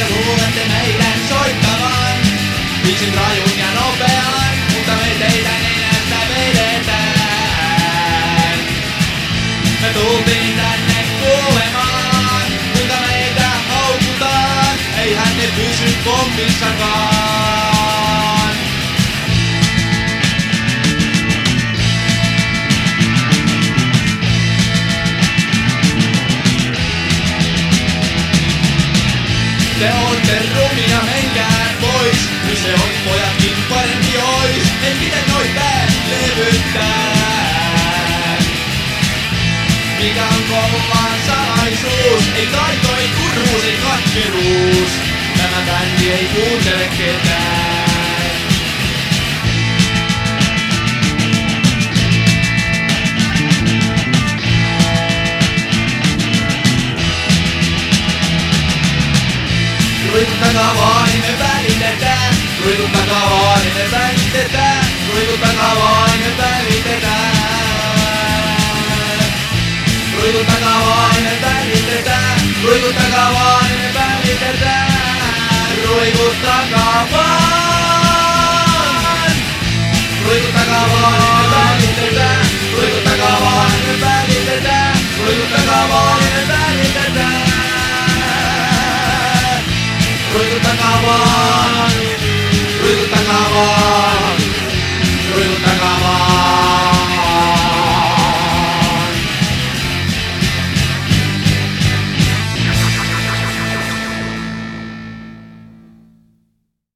te luulette meidän soittavan? Viisin rajun ja nopean, mutta me teitä nenästä vedetään. Me tultiin tänne kuulemaan, mutta meitä haukutaan. Eihän ne pysy pommissakaan. Te ootte rumia, menkää pois. Kyse on pojatkin parempi ois. Ei miten noita levyttää. Mikä on kollaan salaisuus? Ei taito, ei kurruus, ei katkeruus. Tämä bändi ei kuuntele ketään. Kõik väga vaene väline tää, kõigub väga vaene väline tää, kõigub väga vaene väline tää. kõigub väga vaene väline tää, kõigub väga vaene väline tää, kõigub väga vaene. tangawan Rue tangawan